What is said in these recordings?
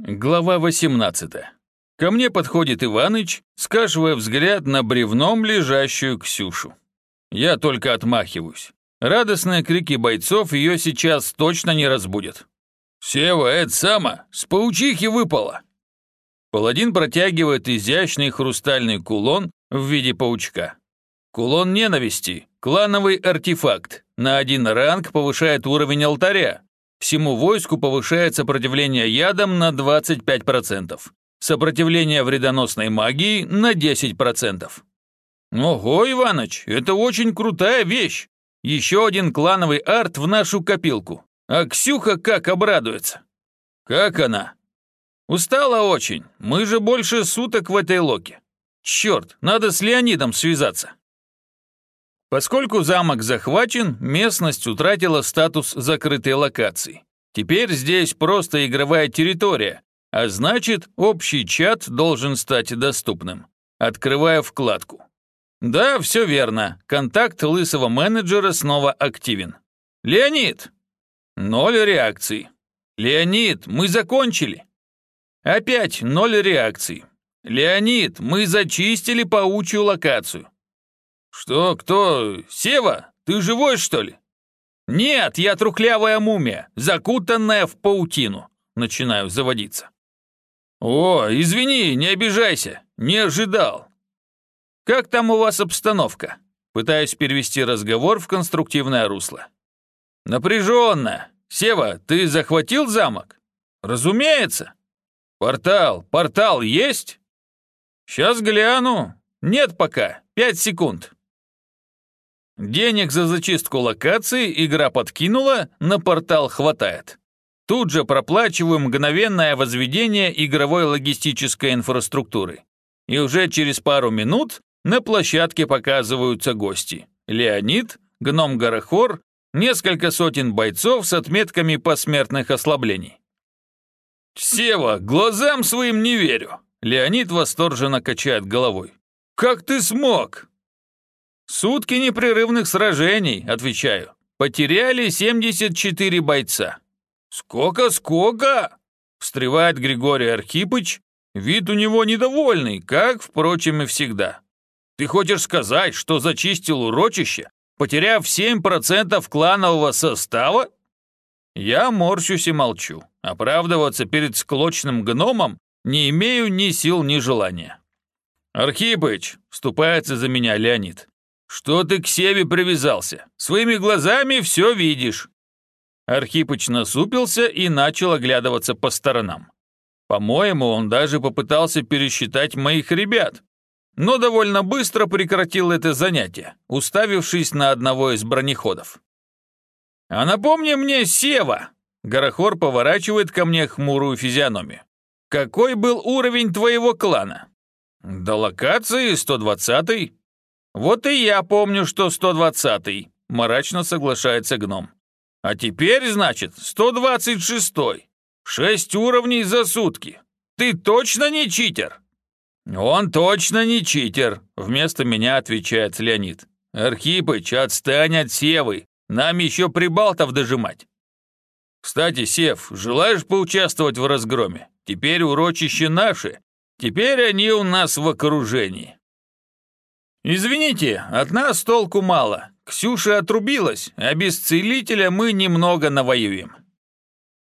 Глава 18. Ко мне подходит Иваныч, скашивая взгляд на бревном лежащую Ксюшу. Я только отмахиваюсь. Радостные крики бойцов ее сейчас точно не разбудят. «Сева, это сама, с паучихи выпало!» Паладин протягивает изящный хрустальный кулон в виде паучка. Кулон ненависти, клановый артефакт, на один ранг повышает уровень алтаря, Всему войску повышает сопротивление ядам на 25%, сопротивление вредоносной магии на 10%. Ого, Иваныч, это очень крутая вещь. Еще один клановый арт в нашу копилку. А Ксюха как обрадуется. Как она? Устала очень. Мы же больше суток в этой локе. Черт, надо с Леонидом связаться. Поскольку замок захвачен, местность утратила статус закрытой локации. Теперь здесь просто игровая территория, а значит, общий чат должен стать доступным. Открывая вкладку. Да, все верно. Контакт лысого менеджера снова активен. Леонид! Ноль реакций. Леонид, мы закончили. Опять ноль реакций. Леонид, мы зачистили паучью локацию. «Что, кто? Сева? Ты живой, что ли?» «Нет, я трухлявая мумия, закутанная в паутину». Начинаю заводиться. «О, извини, не обижайся, не ожидал». «Как там у вас обстановка?» Пытаюсь перевести разговор в конструктивное русло. «Напряженно. Сева, ты захватил замок?» «Разумеется». «Портал, портал есть?» «Сейчас гляну. Нет пока. Пять секунд». Денег за зачистку локации игра подкинула, на портал хватает. Тут же проплачиваю мгновенное возведение игровой логистической инфраструктуры. И уже через пару минут на площадке показываются гости. Леонид, гном Горохор, несколько сотен бойцов с отметками посмертных ослаблений. «Сева, глазам своим не верю!» Леонид восторженно качает головой. «Как ты смог? «Сутки непрерывных сражений», — отвечаю. «Потеряли 74 бойца». «Сколько, сколько?» — встревает Григорий Архипыч. Вид у него недовольный, как, впрочем, и всегда. «Ты хочешь сказать, что зачистил урочище, потеряв 7% кланового состава?» Я морщусь и молчу. Оправдываться перед склочным гномом не имею ни сил, ни желания. «Архипыч», — вступается за меня Леонид, «Что ты к Севе привязался? Своими глазами все видишь». Архипыч насупился и начал оглядываться по сторонам. По-моему, он даже попытался пересчитать моих ребят, но довольно быстро прекратил это занятие, уставившись на одного из бронеходов. «А напомни мне, Сева!» Горохор поворачивает ко мне хмурую физиономию. «Какой был уровень твоего клана?» «До локации 120-й», «Вот и я помню, что 120-й», — мрачно соглашается гном. «А теперь, значит, 126-й. Шесть уровней за сутки. Ты точно не читер?» «Он точно не читер», — вместо меня отвечает Леонид. «Архипыч, отстань от Севы, нам еще прибалтов дожимать». «Кстати, Сев, желаешь поучаствовать в разгроме? Теперь урочище наше, теперь они у нас в окружении». «Извините, от нас толку мало. Ксюша отрубилась, а без целителя мы немного навоюем».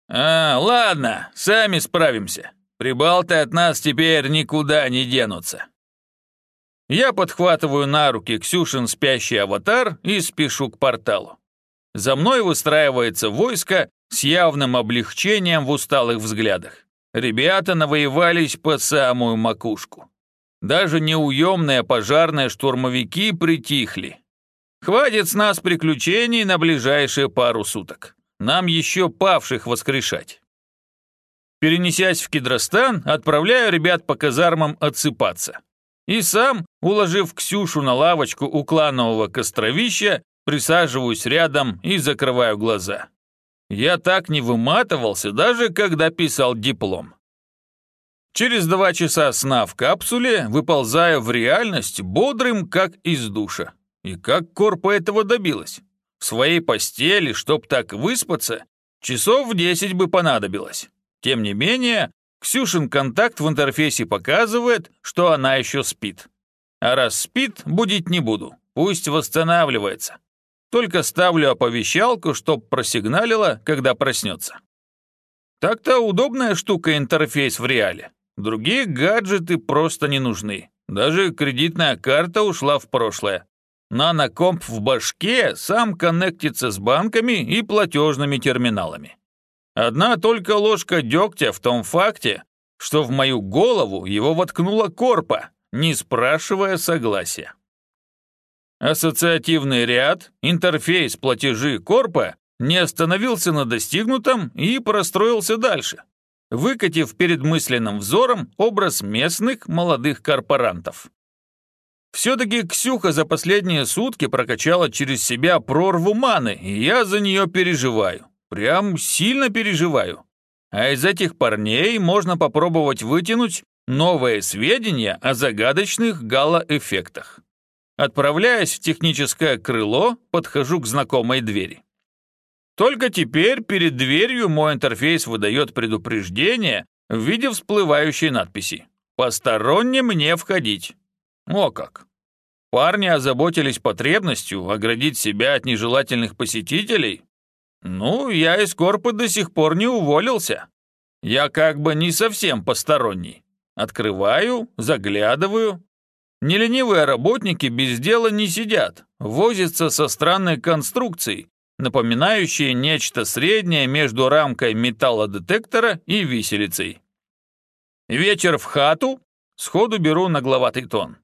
«А, ладно, сами справимся. Прибалты от нас теперь никуда не денутся». Я подхватываю на руки Ксюшин спящий аватар и спешу к порталу. За мной выстраивается войско с явным облегчением в усталых взглядах. Ребята навоевались по самую макушку. Даже неуемные пожарные штурмовики притихли. Хватит с нас приключений на ближайшие пару суток. Нам еще павших воскрешать. Перенесясь в Кедростан, отправляю ребят по казармам отсыпаться. И сам, уложив Ксюшу на лавочку у кланового костровища, присаживаюсь рядом и закрываю глаза. Я так не выматывался, даже когда писал диплом. Через два часа сна в капсуле выползаю в реальность бодрым, как из душа. И как Корпа этого добилась? В своей постели, чтоб так выспаться, часов в десять бы понадобилось. Тем не менее, Ксюшин контакт в интерфейсе показывает, что она еще спит. А раз спит, будить не буду. Пусть восстанавливается. Только ставлю оповещалку, чтоб просигналила, когда проснется. Так-то удобная штука интерфейс в реале. Другие гаджеты просто не нужны. Даже кредитная карта ушла в прошлое. Нанокомп в башке сам коннектится с банками и платежными терминалами. Одна только ложка дегтя в том факте, что в мою голову его воткнула корпа, не спрашивая согласия. Ассоциативный ряд, интерфейс платежи корпа не остановился на достигнутом и простроился дальше, выкатив перед мысленным взором образ местных молодых корпорантов. Все-таки Ксюха за последние сутки прокачала через себя прорву маны, и я за нее переживаю. Прям сильно переживаю. А из этих парней можно попробовать вытянуть новые сведения о загадочных гало-эффектах. Отправляясь в техническое крыло, подхожу к знакомой двери. Только теперь перед дверью мой интерфейс выдает предупреждение в виде всплывающей надписи «Посторонним не входить». О как! Парни озаботились потребностью оградить себя от нежелательных посетителей? Ну, я из корпа до сих пор не уволился. Я как бы не совсем посторонний. Открываю, заглядываю, Неленивые работники без дела не сидят, возятся со странной конструкцией, напоминающей нечто среднее между рамкой металлодетектора и виселицей. Вечер в хату, сходу беру нагловатый тон.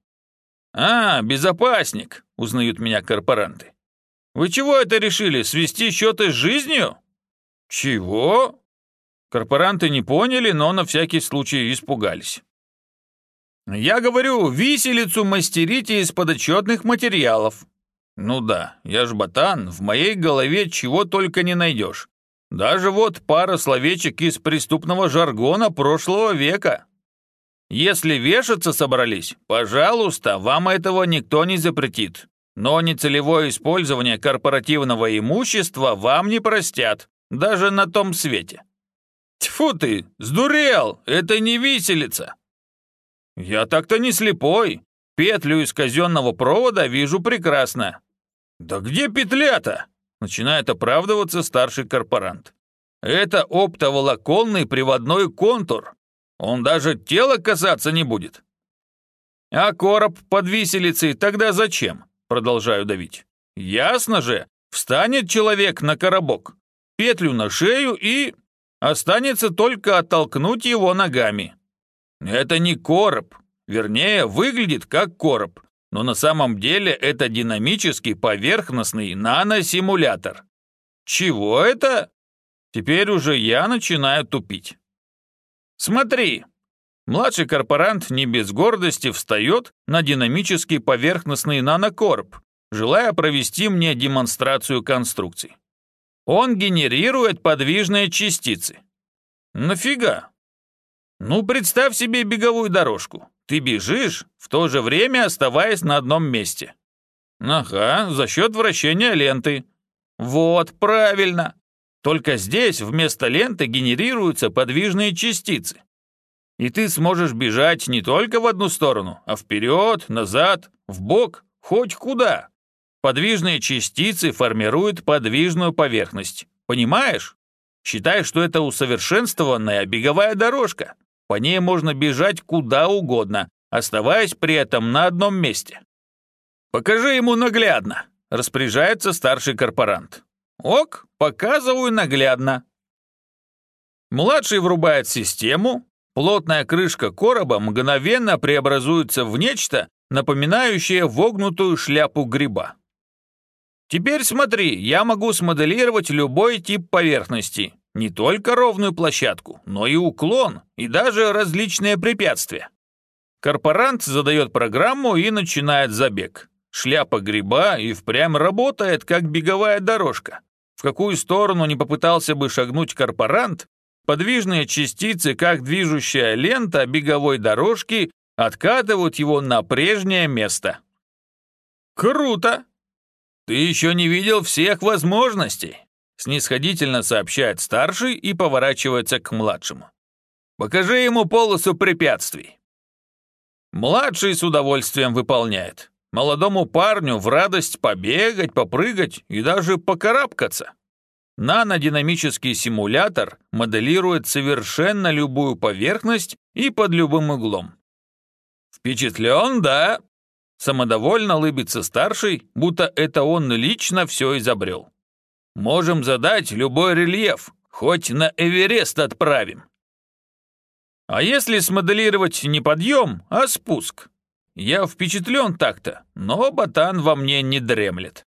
«А, безопасник», — узнают меня корпоранты. «Вы чего это решили, свести счеты с жизнью?» «Чего?» Корпоранты не поняли, но на всякий случай испугались. «Я говорю, виселицу мастерите из подотчетных материалов». «Ну да, я ж ботан, в моей голове чего только не найдешь. Даже вот пара словечек из преступного жаргона прошлого века. Если вешаться собрались, пожалуйста, вам этого никто не запретит. Но нецелевое использование корпоративного имущества вам не простят, даже на том свете». «Тьфу ты, сдурел, это не виселица!» «Я так-то не слепой. Петлю из казенного провода вижу прекрасно». «Да где петля-то?» — начинает оправдываться старший корпорант. «Это оптоволоконный приводной контур. Он даже тело касаться не будет». «А короб под виселицей тогда зачем?» — продолжаю давить. «Ясно же, встанет человек на коробок, петлю на шею и... Останется только оттолкнуть его ногами. Это не короб. Вернее, выглядит как короб, но на самом деле это динамический поверхностный наносимулятор. Чего это? Теперь уже я начинаю тупить. Смотри. Младший корпорант не без гордости встает на динамический поверхностный нанокорб, желая провести мне демонстрацию конструкций. Он генерирует подвижные частицы. Нафига? Ну, представь себе беговую дорожку. Ты бежишь, в то же время оставаясь на одном месте. Ага, за счет вращения ленты. Вот, правильно. Только здесь вместо ленты генерируются подвижные частицы. И ты сможешь бежать не только в одну сторону, а вперед, назад, в бок, хоть куда. Подвижные частицы формируют подвижную поверхность. Понимаешь? Считай, что это усовершенствованная беговая дорожка. По ней можно бежать куда угодно, оставаясь при этом на одном месте. «Покажи ему наглядно», — распоряжается старший корпорант. «Ок, показываю наглядно». Младший врубает систему, плотная крышка короба мгновенно преобразуется в нечто, напоминающее вогнутую шляпу гриба. Теперь смотри, я могу смоделировать любой тип поверхности, не только ровную площадку, но и уклон, и даже различные препятствия. Корпорант задает программу и начинает забег. Шляпа гриба и впрямь работает, как беговая дорожка. В какую сторону не попытался бы шагнуть корпорант, подвижные частицы, как движущая лента беговой дорожки, откатывают его на прежнее место. Круто! Ты еще не видел всех возможностей снисходительно сообщает старший и поворачивается к младшему. Покажи ему полосу препятствий». Младший с удовольствием выполняет. Молодому парню в радость побегать, попрыгать и даже покарабкаться. Нанодинамический симулятор моделирует совершенно любую поверхность и под любым углом. «Впечатлен, да?» Самодовольно лыбится старший, будто это он лично все изобрел. «Можем задать любой рельеф, хоть на Эверест отправим». «А если смоделировать не подъем, а спуск?» Я впечатлен так-то, но ботан во мне не дремлет.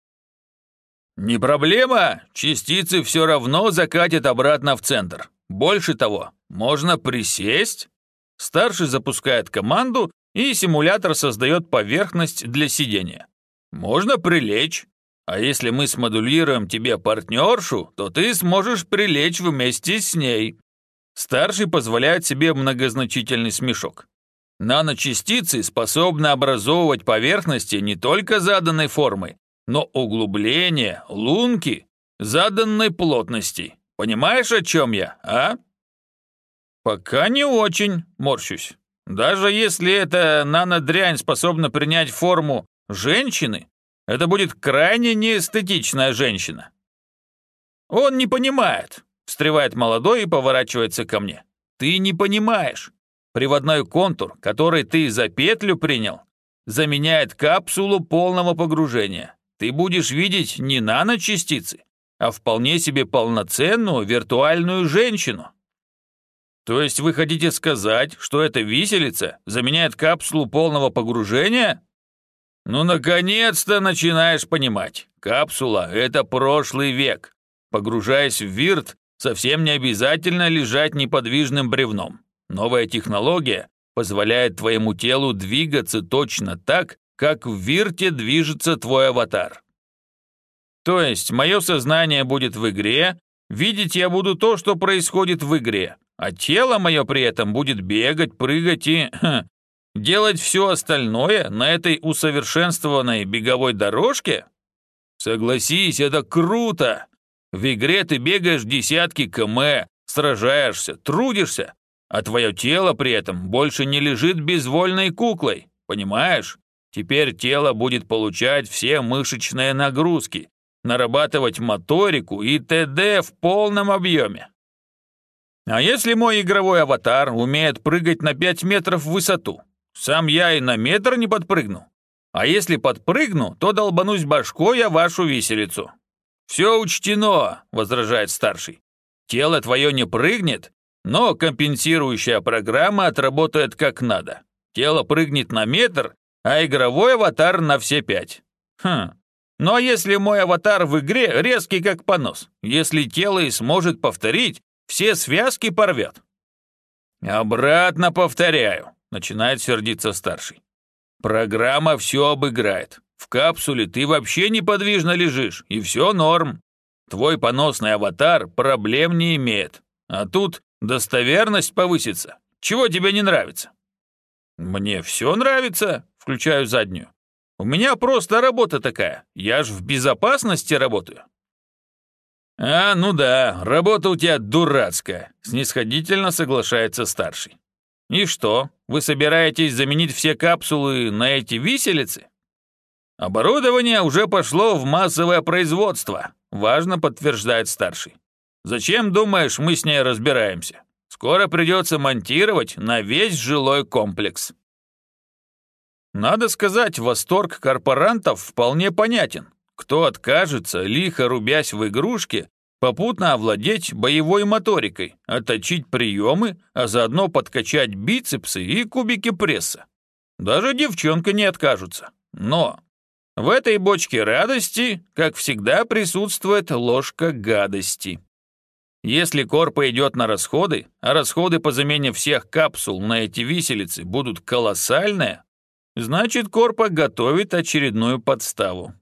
«Не проблема, частицы все равно закатят обратно в центр. Больше того, можно присесть». Старший запускает команду, и симулятор создает поверхность для сидения. Можно прилечь. А если мы смодулируем тебе партнершу, то ты сможешь прилечь вместе с ней. Старший позволяет себе многозначительный смешок. Наночастицы способны образовывать поверхности не только заданной формы, но углубления, лунки заданной плотности. Понимаешь, о чем я, а? Пока не очень, морщусь. Даже если эта нанодрянь способна принять форму женщины, это будет крайне неэстетичная женщина. Он не понимает, встревает молодой и поворачивается ко мне. Ты не понимаешь. Приводной контур, который ты за петлю принял, заменяет капсулу полного погружения ты будешь видеть не наночастицы, а вполне себе полноценную виртуальную женщину. То есть вы хотите сказать, что эта виселица заменяет капсулу полного погружения? Ну, наконец-то начинаешь понимать. Капсула — это прошлый век. Погружаясь в вирт, совсем не обязательно лежать неподвижным бревном. Новая технология позволяет твоему телу двигаться точно так, как в вирте движется твой аватар. То есть мое сознание будет в игре, видеть я буду то, что происходит в игре, а тело мое при этом будет бегать, прыгать и хм, делать все остальное на этой усовершенствованной беговой дорожке? Согласись, это круто! В игре ты бегаешь десятки км, сражаешься, трудишься, а твое тело при этом больше не лежит безвольной куклой, понимаешь? Теперь тело будет получать все мышечные нагрузки, нарабатывать моторику и т.д. в полном объеме. А если мой игровой аватар умеет прыгать на 5 метров в высоту? Сам я и на метр не подпрыгну. А если подпрыгну, то долбанусь башкой о вашу виселицу. «Все учтено», — возражает старший. «Тело твое не прыгнет, но компенсирующая программа отработает как надо. Тело прыгнет на метр, а игровой аватар на все пять. Хм. Ну а если мой аватар в игре резкий как понос? Если тело и сможет повторить, все связки порвет. Обратно повторяю, начинает сердиться старший. Программа все обыграет. В капсуле ты вообще неподвижно лежишь, и все норм. Твой поносный аватар проблем не имеет. А тут достоверность повысится. Чего тебе не нравится? Мне все нравится, включаю заднюю. У меня просто работа такая, я ж в безопасности работаю. А, ну да, работа у тебя дурацкая, снисходительно соглашается старший. И что, вы собираетесь заменить все капсулы на эти виселицы? Оборудование уже пошло в массовое производство, важно подтверждает старший. Зачем, думаешь, мы с ней разбираемся? Скоро придется монтировать на весь жилой комплекс. Надо сказать, восторг корпорантов вполне понятен. Кто откажется, лихо рубясь в игрушке, попутно овладеть боевой моторикой, отточить приемы, а заодно подкачать бицепсы и кубики пресса? Даже девчонка не откажутся. Но в этой бочке радости, как всегда, присутствует ложка гадости. Если корпа идет на расходы, а расходы по замене всех капсул на эти виселицы будут колоссальные, Значит, Корпа готовит очередную подставу.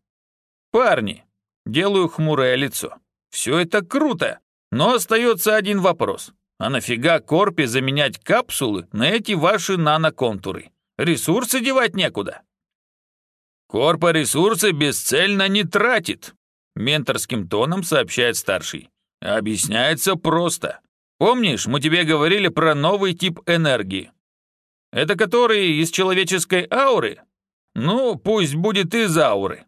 Парни, делаю хмурое лицо. Все это круто, но остается один вопрос. А нафига Корпе заменять капсулы на эти ваши наноконтуры? Ресурсы девать некуда. Корпа ресурсы бесцельно не тратит, менторским тоном сообщает старший. Объясняется просто. Помнишь, мы тебе говорили про новый тип энергии? Это который из человеческой ауры? Ну, пусть будет из ауры.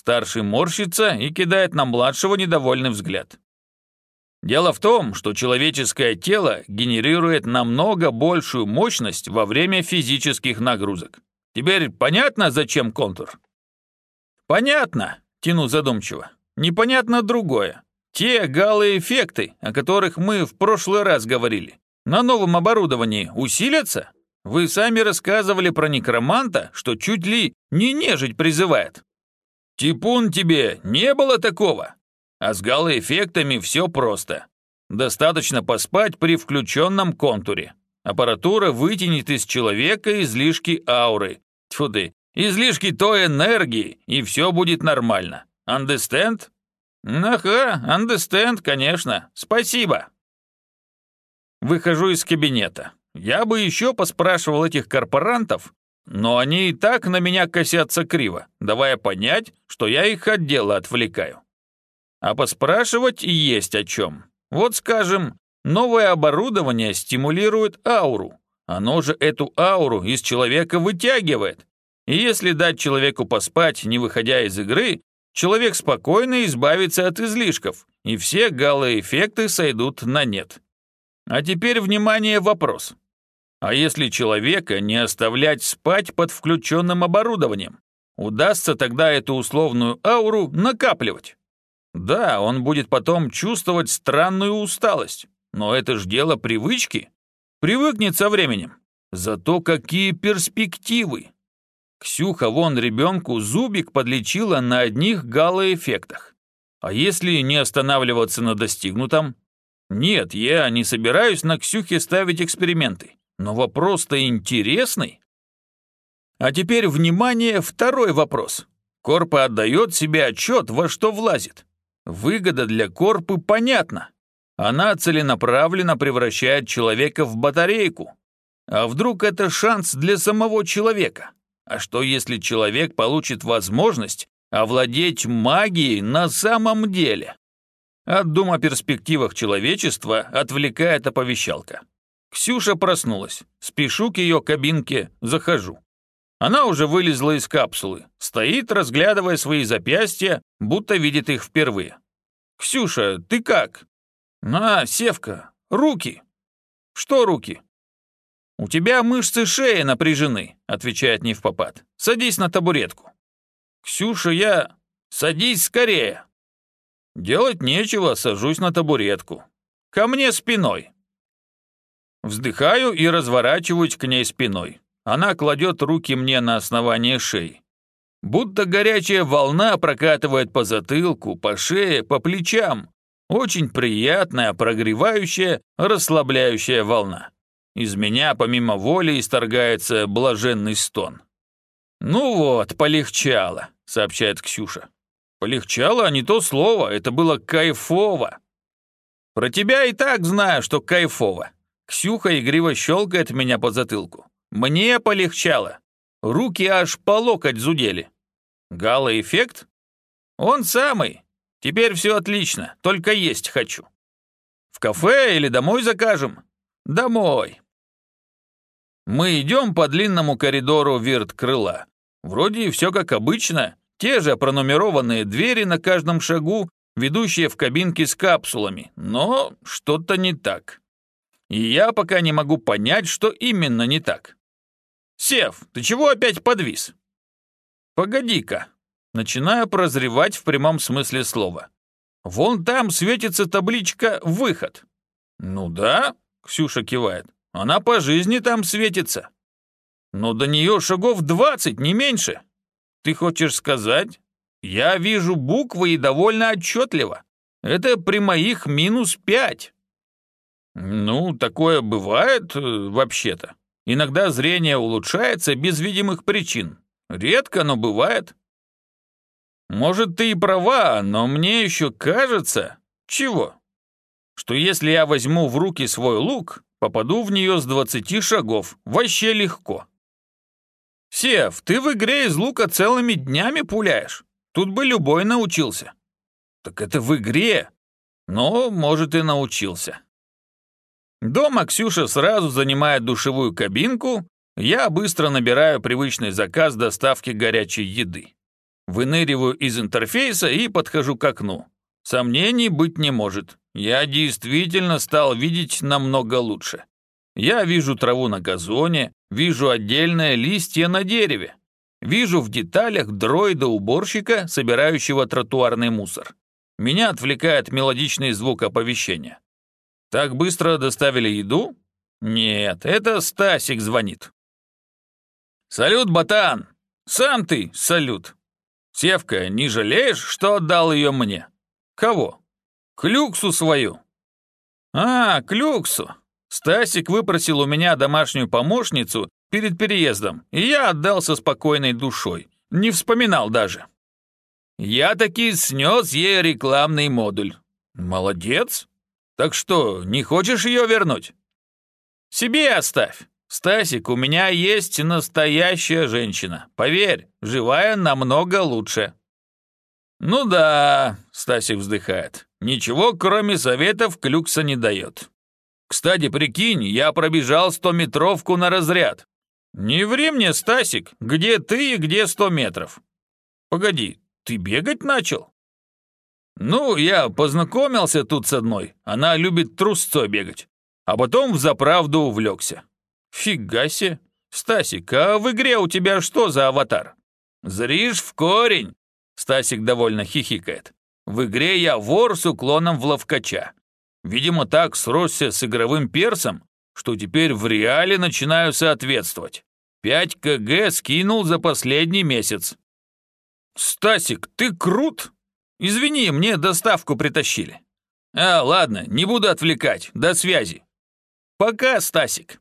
Старший морщится и кидает на младшего недовольный взгляд. Дело в том, что человеческое тело генерирует намного большую мощность во время физических нагрузок. Теперь понятно, зачем контур? Понятно, тяну задумчиво. Непонятно другое. Те галые эффекты, о которых мы в прошлый раз говорили, на новом оборудовании усилятся? Вы сами рассказывали про некроманта, что чуть ли не нежить призывает. Типун тебе, не было такого. А с галоэффектами все просто. Достаточно поспать при включенном контуре. Аппаратура вытянет из человека излишки ауры. Тьфу ты, излишки той энергии, и все будет нормально. Understand? Ага, understand, конечно. Спасибо. Выхожу из кабинета. Я бы еще поспрашивал этих корпорантов, но они и так на меня косятся криво, давая понять, что я их от дела отвлекаю. А поспрашивать есть о чем. Вот скажем, новое оборудование стимулирует ауру. Оно же эту ауру из человека вытягивает. И если дать человеку поспать, не выходя из игры, человек спокойно избавится от излишков, и все галоэффекты сойдут на нет. А теперь, внимание, вопрос. А если человека не оставлять спать под включенным оборудованием? Удастся тогда эту условную ауру накапливать? Да, он будет потом чувствовать странную усталость, но это ж дело привычки. Привыкнет со временем. Зато какие перспективы! Ксюха вон ребенку зубик подлечила на одних галоэффектах. А если не останавливаться на достигнутом? Нет, я не собираюсь на Ксюхе ставить эксперименты. Но вопрос-то интересный. А теперь, внимание, второй вопрос. Корпа отдает себе отчет, во что влазит. Выгода для Корпы понятна. Она целенаправленно превращает человека в батарейку. А вдруг это шанс для самого человека? А что если человек получит возможность овладеть магией на самом деле? От дум о перспективах человечества отвлекает оповещалка. Ксюша проснулась. Спешу к ее кабинке, захожу. Она уже вылезла из капсулы, стоит, разглядывая свои запястья, будто видит их впервые. «Ксюша, ты как?» «На, Севка, руки!» «Что руки?» «У тебя мышцы шеи напряжены», — отвечает невпопад. «Садись на табуретку». «Ксюша, я...» «Садись скорее!» Делать нечего, сажусь на табуретку. Ко мне спиной. Вздыхаю и разворачиваюсь к ней спиной. Она кладет руки мне на основание шеи. Будто горячая волна прокатывает по затылку, по шее, по плечам. Очень приятная, прогревающая, расслабляющая волна. Из меня помимо воли исторгается блаженный стон. «Ну вот, полегчало», — сообщает Ксюша. «Полегчало, а не то слово, это было кайфово». «Про тебя и так знаю, что кайфово. Ксюха игриво щелкает меня по затылку. Мне полегчало. Руки аж по локоть зудели. Гала-эффект? Он самый. Теперь все отлично, только есть хочу. В кафе или домой закажем? Домой. Мы идем по длинному коридору вирт-крыла. Вроде все как обычно, те же пронумерованные двери на каждом шагу, ведущие в кабинки с капсулами, но что-то не так. И я пока не могу понять, что именно не так. Сев, ты чего опять подвис? Погоди-ка. Начинаю прозревать в прямом смысле слова. Вон там светится табличка «Выход». Ну да, Ксюша кивает. Она по жизни там светится. Но до нее шагов двадцать, не меньше. Ты хочешь сказать? Я вижу буквы и довольно отчетливо. Это при моих минус пять. Ну, такое бывает э, вообще-то. Иногда зрение улучшается без видимых причин. Редко, но бывает. Может, ты и права, но мне еще кажется... Чего? Что если я возьму в руки свой лук, попаду в нее с двадцати шагов, вообще легко. Сев, ты в игре из лука целыми днями пуляешь. Тут бы любой научился. Так это в игре. Но, может, и научился. Дома Ксюша сразу занимает душевую кабинку, я быстро набираю привычный заказ доставки горячей еды. Выныриваю из интерфейса и подхожу к окну. Сомнений быть не может. Я действительно стал видеть намного лучше. Я вижу траву на газоне, вижу отдельные листья на дереве. Вижу в деталях дроида-уборщика, собирающего тротуарный мусор. Меня отвлекает мелодичный звук оповещения. Так быстро доставили еду? Нет, это Стасик звонит. «Салют, ботан! Сам ты, салют! Севка, не жалеешь, что отдал ее мне? Кого? Клюксу свою!» «А, Клюксу! Стасик выпросил у меня домашнюю помощницу перед переездом, и я отдался спокойной душой, не вспоминал даже. Я таки снес ей рекламный модуль. Молодец! Так что, не хочешь ее вернуть? Себе оставь. Стасик, у меня есть настоящая женщина. Поверь, живая намного лучше. Ну да, Стасик вздыхает. Ничего, кроме советов, Клюкса не дает. Кстати, прикинь, я пробежал стометровку на разряд. Не ври мне, Стасик, где ты и где сто метров. Погоди, ты бегать начал? «Ну, я познакомился тут с одной. Она любит трусцой бегать. А потом в заправду увлекся. Фига себе. Стасик, а в игре у тебя что за аватар?» «Зришь в корень!» Стасик довольно хихикает. «В игре я вор с уклоном в ловкача. Видимо, так сросся с игровым персом, что теперь в реале начинаю соответствовать. 5 кг скинул за последний месяц». «Стасик, ты крут!» Извини, мне доставку притащили. А, ладно, не буду отвлекать. До связи. Пока, Стасик.